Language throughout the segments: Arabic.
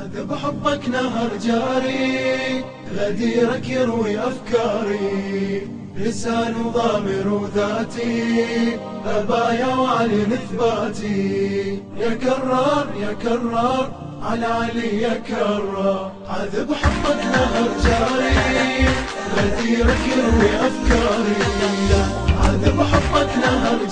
عذب حبك نهر جاري غديرك يروي أفكاري. لسان ضامر وذاتي أبايا وعلي إثباتي يا كرار يا كرار على علي يا كرار. عذب حبك نهر جاري غديرك يروي أفكاري. عذب حبك نهر جاري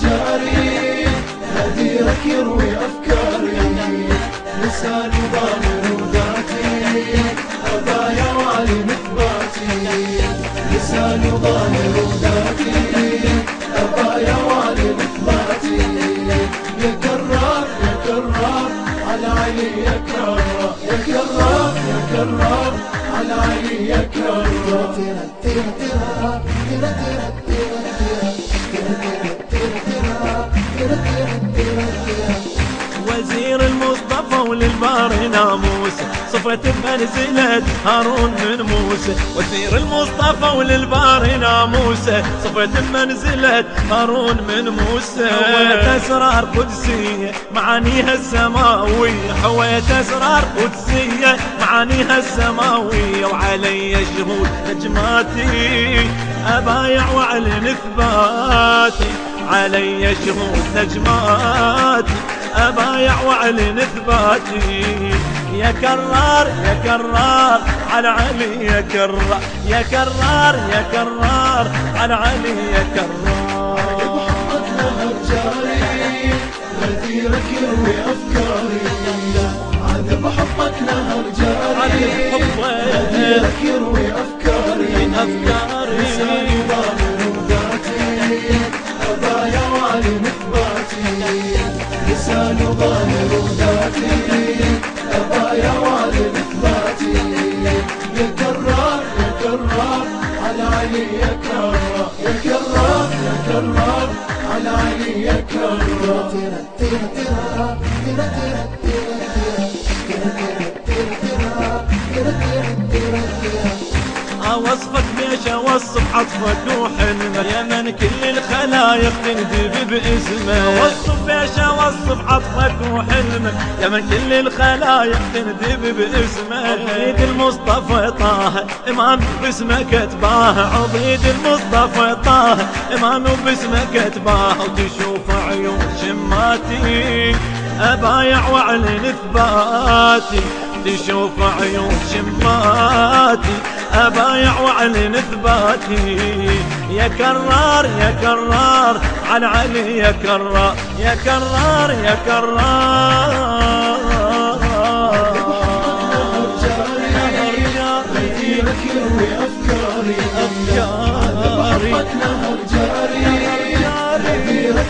صفت بمنزلة هارون من موسى وزير المصطفى وللبار ناموس. صفت بمنزلة هارون من موسى. حويت أسرار قدسية معانيها السماوية. حويت أسرار قدسية معانيها السماوية. وعلي شهود نجماتي أبايع وأعلن إثباتي. علي شهود نجماتي. أبايع وأعلن إثباتي يا كرار يا كرار على علي يا كرار يا كرار يا كرار على علي يا كرار بحبك نهر جاري غديرك يروي أفكاري عذب حبك نهر جاري. غديرك يروي أفكاري أفكاري. الوطن وذاتي أبايا والد ثلاتي يكرر يكرر على علي يكرر يكرر اوصفك ليش اوصف عطفك وحلمك يا من كل الخلايق تندب باسمك اوصف ليش اوصف عطفك وحلمك يا من كل الخلايق تندب باسمك عضيد المصطفى طه إمام باسمك اتباه عضيد المصطفى طه إمام باسمك اتباه وتشوف عيون شماتي أبايع واعلن اثباتي تشوف عيون شماتي أبايع وأعلن إثباتي يا كرار يا كرار على علي يا كرار يا كرار يا كرار أفكاري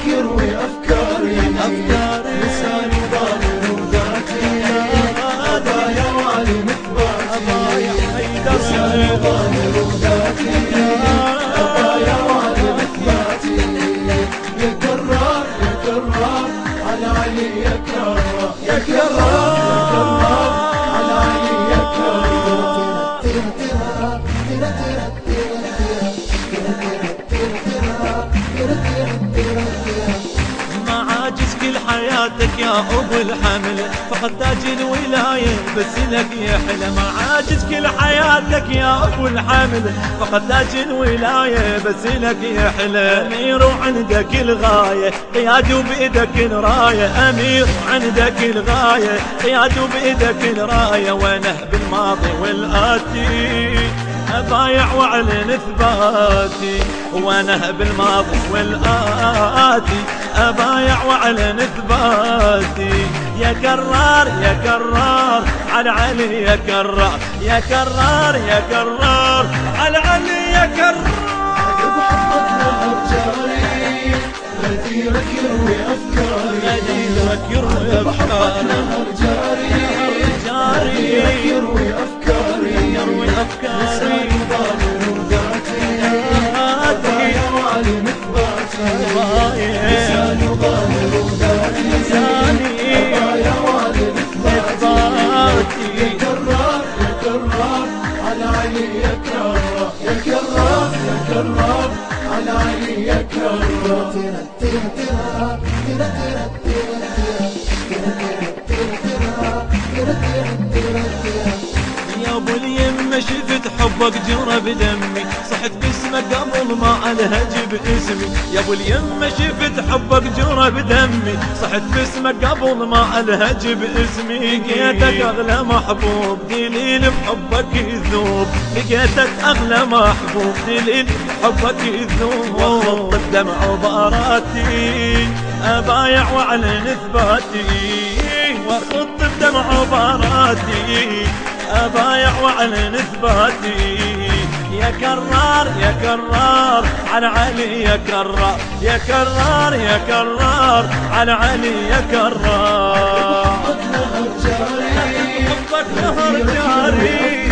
يروي أفكاري أفكاري. لساني ضامر وذاتي أبايا وعلي حياتك يا أبو الحمل. فقد تاج الولاية بس لك يحلى معاجز كل حياتك يا أبو الحمل. فقد تاج الولاية بس لك يحلى أمير وعندك الغاية قياد وبيدك الرايه أمير وعندك الغاية قياد وبيدك الرايه وأنا بالماضي والآتي. أبايع وأعلن إثباتي وأنا بالماضي والآتي. أبايع وأعلن إثباتي. يا كرار يا كرار على علي يا كرار. يا كرار يا كرار على علي يا كرار. غديرك يروي أفكاري غديرك يروي أفكاري. لك الله Yeah. شفت حبك جرى بدمي صحت باسمك قبل ما ألهج باسمي. يا أبو اليمة شفت حبك جرى بدمي صحت باسمك قبل ما ألهج باسمي. لقيتك أغلى محبوب دليل بحبك يذوب لقيتك أغلى محبوب دليل بحبك يذوب واخط الدمع وباراتي أبايع واعلن إثباتي. واخط بدمع وباراتي ابايع واعلن اثباتي يا كرار يا كرار على علي يا كرار. يا كرار يا كرار على علي يا كرار. حبك نهر جاري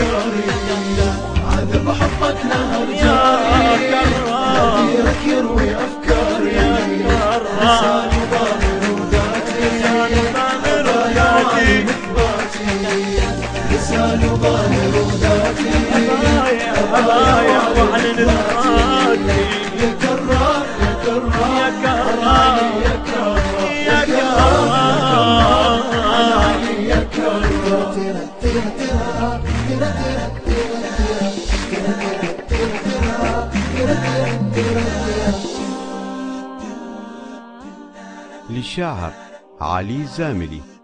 عذب حبك نهر يا جاري كرار. غيرك يروي افكاري للشاعر علي الزاملي.